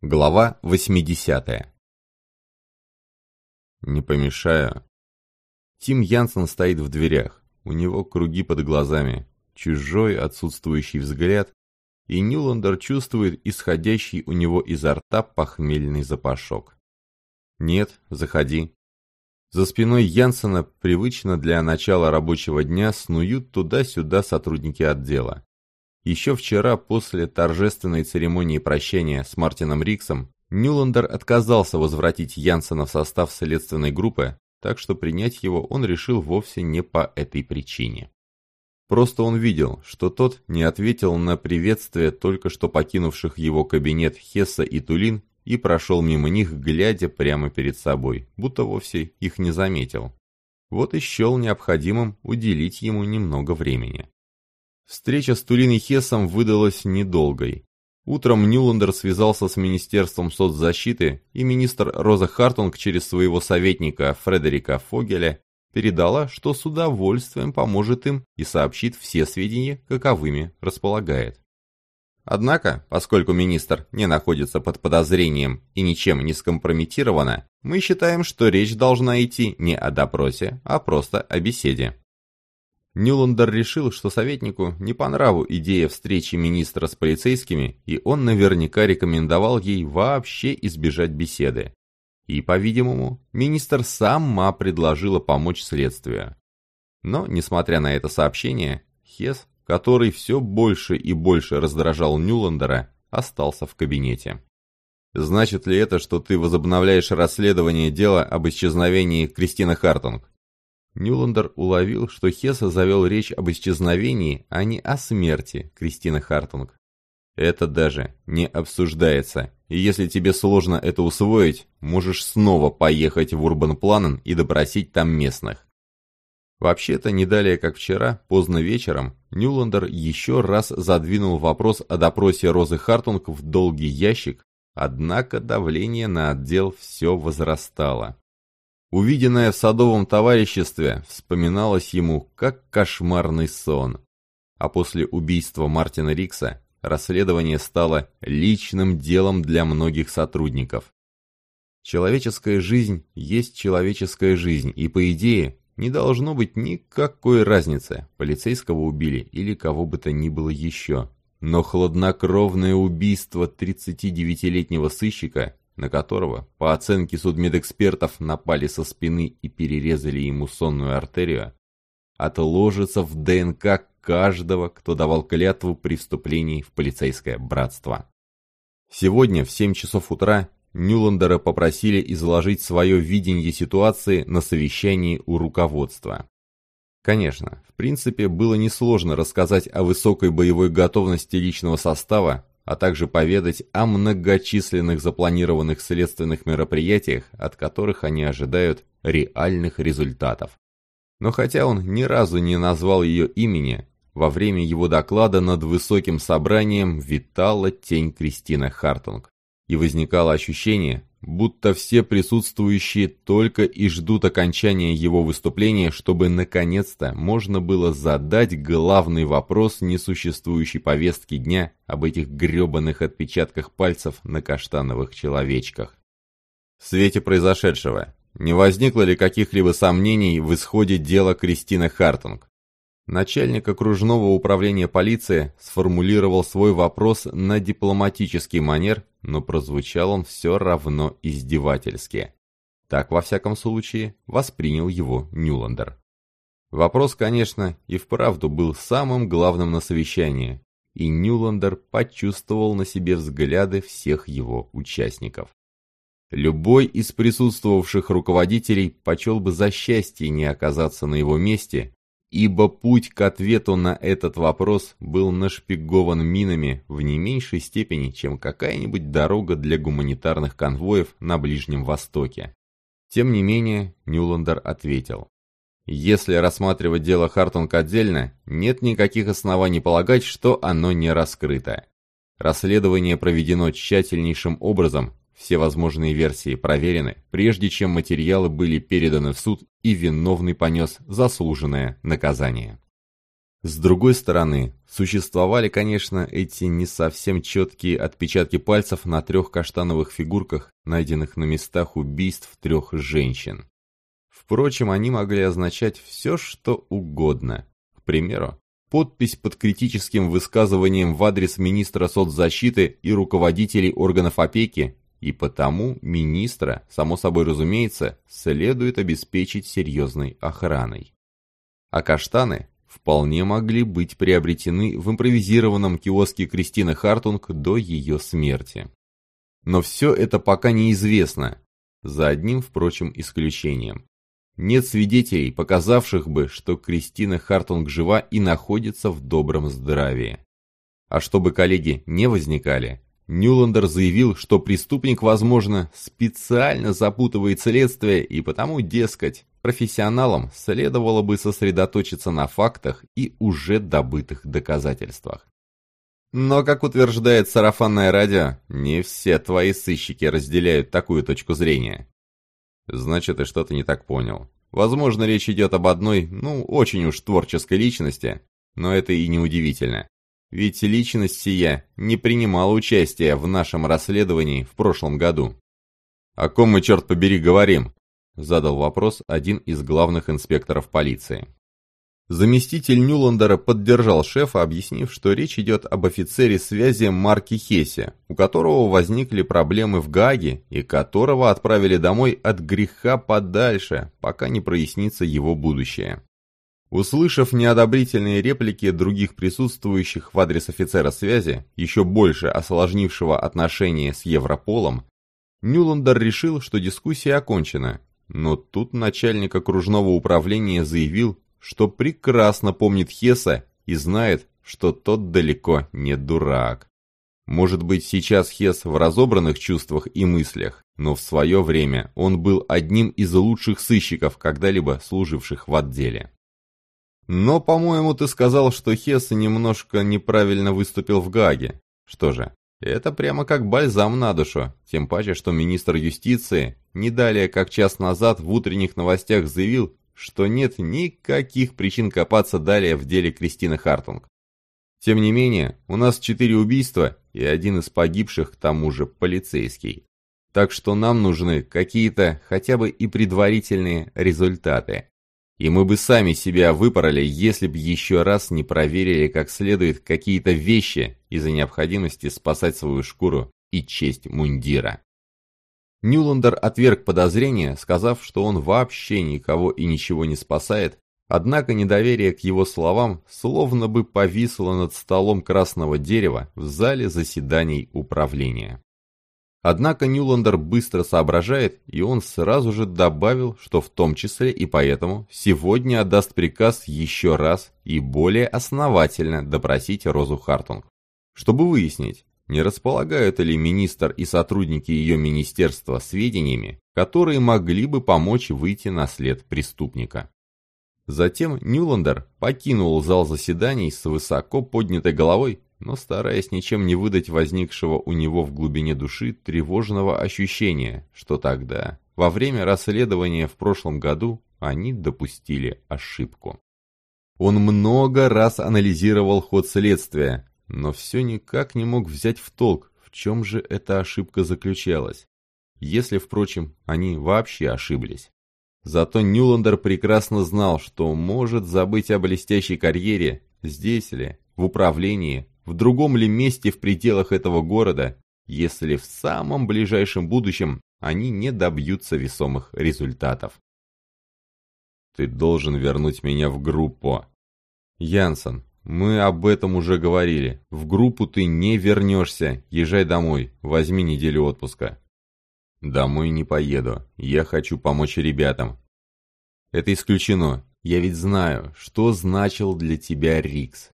Глава 80 Не помешаю. Тим Янсен стоит в дверях. У него круги под глазами, чужой отсутствующий взгляд, и Нюландер чувствует исходящий у него изо рта похмельный запашок. «Нет, заходи». За спиной Янсена привычно для начала рабочего дня снуют туда-сюда сотрудники отдела. Еще вчера, после торжественной церемонии прощения с Мартином Риксом, Нюландер отказался возвратить Янсена в состав следственной группы, так что принять его он решил вовсе не по этой причине. Просто он видел, что тот не ответил на приветствие только что покинувших его кабинет Хесса и Тулин и прошел мимо них, глядя прямо перед собой, будто вовсе их не заметил. Вот и счел необходимым уделить ему немного времени. Встреча с Тулиной Хессом выдалась недолгой. Утром Нюландер связался с Министерством соцзащиты, и министр Роза Хартунг через своего советника Фредерика Фогеля передала, что с удовольствием поможет им и сообщит все сведения, каковыми располагает. Однако, поскольку министр не находится под подозрением и ничем не скомпрометирована, мы считаем, что речь должна идти не о допросе, а просто о беседе. Нюландер решил, что советнику не по нраву идея встречи министра с полицейскими, и он наверняка рекомендовал ей вообще избежать беседы. И, по-видимому, министр сама предложила помочь следствию. Но, несмотря на это сообщение, Хес, который все больше и больше раздражал Нюландера, остался в кабинете. «Значит ли это, что ты возобновляешь расследование дела об исчезновении Кристины Хартунг?» Нюландер уловил, что Хесса завел речь об исчезновении, а не о смерти Кристины Хартунг. Это даже не обсуждается, и если тебе сложно это усвоить, можешь снова поехать в Урбан Планен и допросить там местных. Вообще-то, не далее как вчера, поздно вечером, Нюландер еще раз задвинул вопрос о допросе Розы Хартунг в долгий ящик, однако давление на отдел все возрастало. Увиденное в садовом товариществе вспоминалось ему как кошмарный сон. А после убийства Мартина Рикса расследование стало личным делом для многих сотрудников. Человеческая жизнь есть человеческая жизнь, и по идее не должно быть никакой разницы, полицейского убили или кого бы то ни было еще. Но хладнокровное убийство 39-летнего сыщика на которого, по оценке судмедэкспертов, напали со спины и перерезали ему сонную артерию, отложится в ДНК каждого, кто давал клятву при вступлении в полицейское братство. Сегодня в 7 часов утра Нюландера попросили изложить свое видение ситуации на совещании у руководства. Конечно, в принципе, было несложно рассказать о высокой боевой готовности личного состава, а также поведать о многочисленных запланированных следственных мероприятиях, от которых они ожидают реальных результатов. Но хотя он ни разу не назвал ее имени, во время его доклада над высоким собранием витала тень Кристины Хартунг. И возникало ощущение, будто все присутствующие только и ждут окончания его выступления, чтобы наконец-то можно было задать главный вопрос несуществующей повестки дня об этих гребаных отпечатках пальцев на каштановых человечках. В свете произошедшего, не возникло ли каких-либо сомнений в исходе дела Кристины Хартунг? Начальник окружного управления полиции сформулировал свой вопрос на дипломатический манер, но прозвучал он все равно издевательски. Так, во всяком случае, воспринял его Нюландер. Вопрос, конечно, и вправду был самым главным на совещании, и Нюландер почувствовал на себе взгляды всех его участников. Любой из присутствовавших руководителей почел бы за счастье не оказаться на его месте ибо путь к ответу на этот вопрос был нашпигован минами в не меньшей степени, чем какая-нибудь дорога для гуманитарных конвоев на Ближнем Востоке. Тем не менее, Нюландер ответил. Если рассматривать дело Хартунг отдельно, нет никаких оснований полагать, что оно не раскрыто. Расследование проведено тщательнейшим образом, все возможные версии проверены, прежде чем материалы были переданы в суд и виновный понес заслуженное наказание. С другой стороны, существовали, конечно, эти не совсем четкие отпечатки пальцев на трех каштановых фигурках, найденных на местах убийств трех женщин. Впрочем, они могли означать все, что угодно. К примеру, подпись под критическим высказыванием в адрес министра соцзащиты и руководителей органов опеки, и потому министра, само собой разумеется, следует обеспечить серьезной охраной. А каштаны вполне могли быть приобретены в импровизированном киоске Кристины Хартунг до ее смерти. Но все это пока неизвестно, за одним, впрочем, исключением. Нет свидетелей, показавших бы, что Кристина Хартунг жива и находится в добром здравии. А чтобы коллеги не возникали, Нюландер заявил, что преступник, возможно, специально запутывает следствие и потому, дескать, профессионалам следовало бы сосредоточиться на фактах и уже добытых доказательствах. Но, как утверждает сарафанное радио, не все твои сыщики разделяют такую точку зрения. Значит, ты что-то не так понял. Возможно, речь идет об одной, ну, очень уж творческой личности, но это и не удивительно. Ведь личность сия не принимала участия в нашем расследовании в прошлом году. О ком мы, черт побери, говорим? Задал вопрос один из главных инспекторов полиции. Заместитель Нюландера поддержал шефа, объяснив, что речь идет об офицере связи Марке Хессе, у которого возникли проблемы в Гаге и которого отправили домой от греха подальше, пока не прояснится его будущее. Услышав неодобрительные реплики других присутствующих в адрес офицера связи, еще больше осложнившего отношения с Европолом, Нюландер решил, что дискуссия окончена, но тут начальник окружного управления заявил, что прекрасно помнит Хеса и знает, что тот далеко не дурак. Может быть, сейчас Хес в разобранных чувствах и мыслях, но в свое время он был одним из лучших сыщиков, когда-либо служивших в отделе. Но, по-моему, ты сказал, что Хесс немножко неправильно выступил в Гаге. Что же, это прямо как бальзам на душу, тем паче, что министр юстиции не далее как час назад в утренних новостях заявил, что нет никаких причин копаться далее в деле Кристины Хартунг. Тем не менее, у нас четыре убийства и один из погибших к тому же полицейский. Так что нам нужны какие-то хотя бы и предварительные результаты. И мы бы сами себя выпороли, если бы еще раз не проверили как следует какие-то вещи из-за необходимости спасать свою шкуру и честь мундира. Нюландер отверг подозрения, сказав, что он вообще никого и ничего не спасает, однако недоверие к его словам словно бы повисло над столом красного дерева в зале заседаний управления. Однако Нюландер быстро соображает, и он сразу же добавил, что в том числе и поэтому сегодня отдаст приказ еще раз и более основательно допросить Розу Хартунг, чтобы выяснить, не располагают ли министр и сотрудники ее министерства сведениями, которые могли бы помочь выйти на след преступника. Затем Нюландер покинул зал заседаний с высоко поднятой головой но стараясь ничем не выдать возникшего у него в глубине души тревожного ощущения, что тогда, во время расследования в прошлом году, они допустили ошибку. Он много раз анализировал ход следствия, но все никак не мог взять в толк, в чем же эта ошибка заключалась. Если, впрочем, они вообще ошиблись. Зато Нюландер прекрасно знал, что может забыть о блестящей карьере, здесь ли, в управлении, в другом ли месте в пределах этого города, если в самом ближайшем будущем они не добьются весомых результатов. Ты должен вернуть меня в группу. Янсен, мы об этом уже говорили. В группу ты не вернешься. Езжай домой. Возьми неделю отпуска. Домой не поеду. Я хочу помочь ребятам. Это исключено. Я ведь знаю, что значил для тебя Рикс.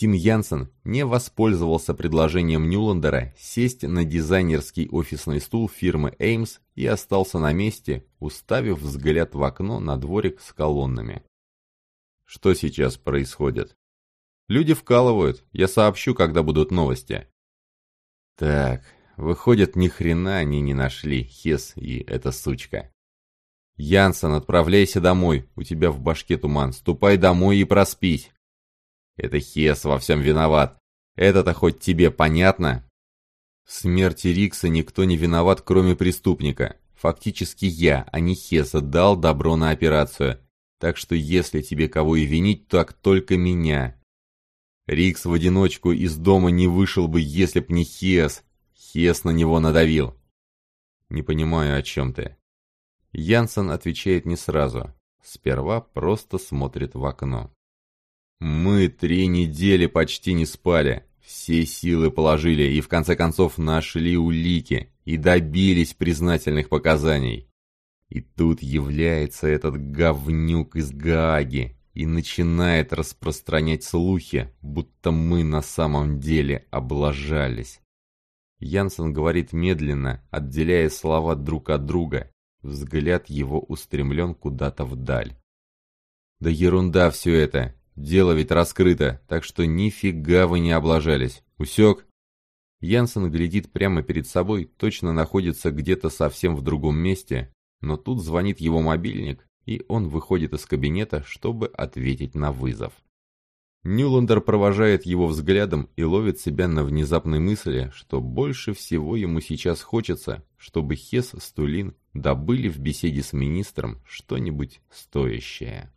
Тим Янсен не воспользовался предложением Нюландера сесть на дизайнерский офисный стул фирмы Ames и остался на месте, уставив взгляд в окно на дворик с колоннами. Что сейчас происходит? Люди вкалывают, я сообщу, когда будут новости. Так, выходит, ни хрена они не нашли, Хес и эта сучка. Янсен, отправляйся домой, у тебя в башке туман, ступай домой и проспись. Это Хес во всем виноват. Это-то хоть тебе понятно? В смерти Рикса никто не виноват, кроме преступника. Фактически я, а не Хеса, дал добро на операцию. Так что если тебе кого и винить, так только меня. Рикс в одиночку из дома не вышел бы, если б не Хес. Хес на него надавил. Не понимаю, о чем ты. Янсен отвечает не сразу. Сперва просто смотрит в окно. Мы три недели почти не спали. Все силы положили и в конце концов нашли улики и добились признательных показаний. И тут является этот говнюк из Гааги и начинает распространять слухи, будто мы на самом деле облажались. Янсен говорит медленно, отделяя слова друг от друга. Взгляд его устремлен куда-то вдаль. «Да ерунда все это! Дело ведь раскрыто, так что нифига вы не облажались. Усек?» Янсен глядит прямо перед собой, точно находится где-то совсем в другом месте, но тут звонит его мобильник, и он выходит из кабинета, чтобы ответить на вызов. Нюландер провожает его взглядом и ловит себя на внезапной мысли, что больше всего ему сейчас хочется, чтобы Хес с Тулин добыли в беседе с министром что-нибудь стоящее.